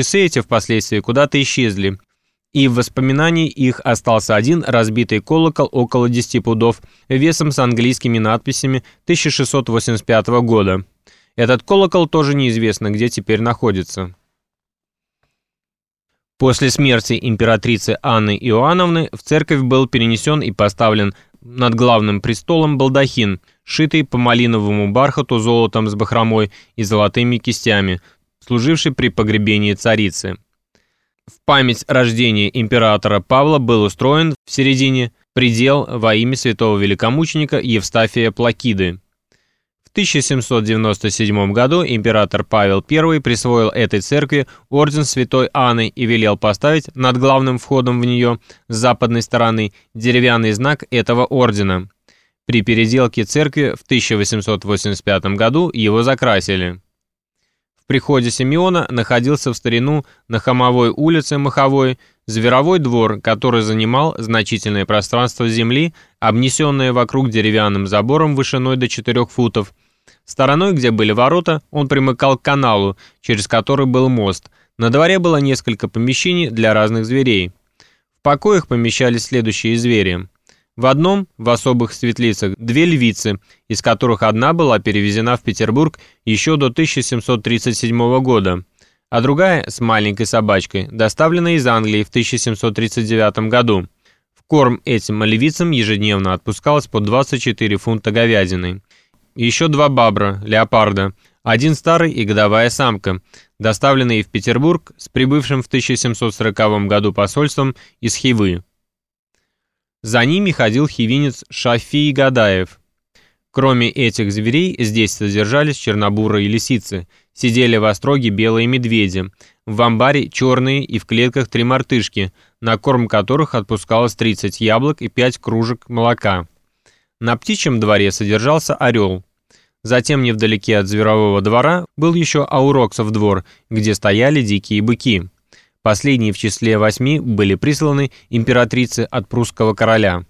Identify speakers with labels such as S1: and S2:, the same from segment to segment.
S1: Часы эти впоследствии куда-то исчезли, и в воспоминании их остался один разбитый колокол около 10 пудов весом с английскими надписями 1685 года. Этот колокол тоже неизвестно, где теперь находится. После смерти императрицы Анны Иоанновны в церковь был перенесен и поставлен над главным престолом балдахин, шитый по малиновому бархату золотом с бахромой и золотыми кистями, служивший при погребении царицы. В память рождения императора Павла был устроен в середине предел во имя святого великомученика Евстафия Плакиды. В 1797 году император Павел I присвоил этой церкви орден Святой Анны и велел поставить над главным входом в нее с западной стороны деревянный знак этого ордена. При переделке церкви в 1885 году его закрасили. Приходе Симеона находился в старину на Хамовой улице Маховой зверовой двор, который занимал значительное пространство земли, обнесенное вокруг деревянным забором вышиной до 4 футов, Стороной, где были ворота, он примыкал к каналу, через который был мост. На дворе было несколько помещений для разных зверей. В покоях помещались следующие звери. В одном, в особых светлицах, две львицы, из которых одна была перевезена в Петербург еще до 1737 года, а другая, с маленькой собачкой, доставлена из Англии в 1739 году. В корм этим львицам ежедневно отпускалось по 24 фунта говядины еще два бабра, леопарда, один старый и годовая самка, доставленные в Петербург с прибывшим в 1740 году посольством из Хивы. За ними ходил хивинец Шафий Гадаев. Кроме этих зверей, здесь содержались чернобуры и лисицы, сидели в остроге белые медведи, в амбаре черные и в клетках три мартышки, на корм которых отпускалось 30 яблок и 5 кружек молока. На птичьем дворе содержался орел. Затем невдалеке от зверового двора был еще Ауроксов двор, где стояли дикие быки. Последние в числе восьми были присланы императрице от прусского короля.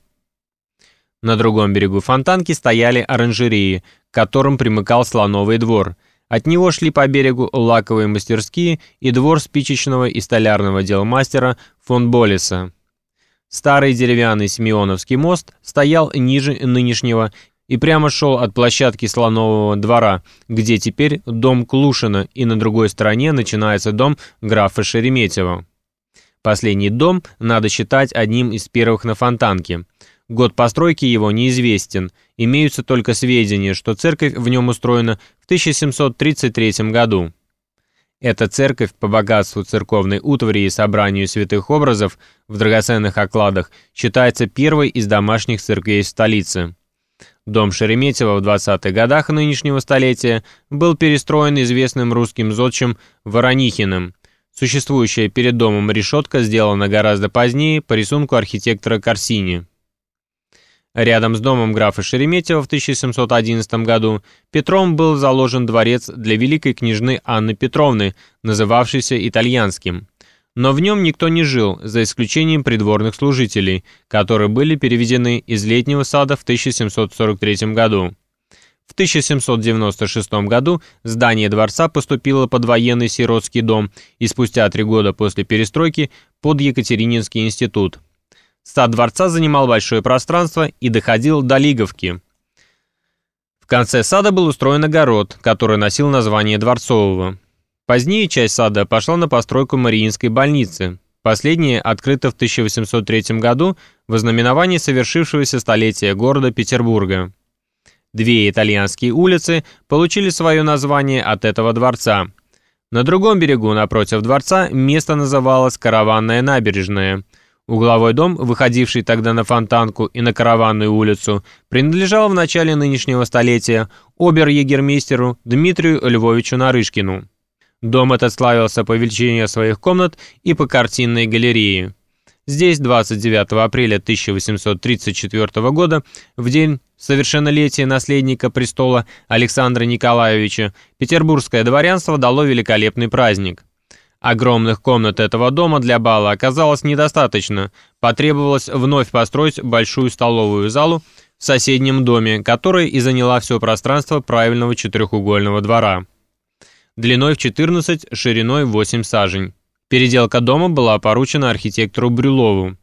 S1: На другом берегу Фонтанки стояли оранжереи, к которым примыкал слоновый двор. От него шли по берегу лаковые мастерские и двор спичечного и столярного делмастера фон Болеса. Старый деревянный Симеоновский мост стоял ниже нынешнего и прямо шел от площадки Слонового двора, где теперь дом Клушина, и на другой стороне начинается дом графа Шереметьева. Последний дом надо считать одним из первых на Фонтанке. Год постройки его неизвестен, имеются только сведения, что церковь в нем устроена в 1733 году. Эта церковь по богатству церковной утвари и собранию святых образов в драгоценных окладах считается первой из домашних церквей столицы. Дом Шереметьево в 20-х годах нынешнего столетия был перестроен известным русским зодчим Воронихиным. Существующая перед домом решетка сделана гораздо позднее по рисунку архитектора Корсини. Рядом с домом графа Шереметьева в 1711 году Петром был заложен дворец для великой княжны Анны Петровны, называвшийся итальянским. Но в нем никто не жил, за исключением придворных служителей, которые были переведены из летнего сада в 1743 году. В 1796 году здание дворца поступило под военный сиротский дом и спустя три года после перестройки под Екатерининский институт. Сад дворца занимал большое пространство и доходил до Лиговки. В конце сада был устроен огород, который носил название Дворцового. Позднее часть сада пошла на постройку Мариинской больницы. Последняя открыта в 1803 году в ознаменовании совершившегося столетия города Петербурга. Две итальянские улицы получили свое название от этого дворца. На другом берегу, напротив дворца, место называлось Караванная набережная – Угловой дом, выходивший тогда на Фонтанку и на Караванную улицу, принадлежал в начале нынешнего столетия обер-егермейстеру Дмитрию Львовичу Нарышкину. Дом этот славился по величине своих комнат и по картинной галерее. Здесь 29 апреля 1834 года, в день совершеннолетия наследника престола Александра Николаевича, петербургское дворянство дало великолепный праздник. Огромных комнат этого дома для бала оказалось недостаточно. Потребовалось вновь построить большую столовую залу в соседнем доме, которая и заняла все пространство правильного четырехугольного двора. Длиной в 14, шириной в 8 сажень. Переделка дома была поручена архитектору Брюлову.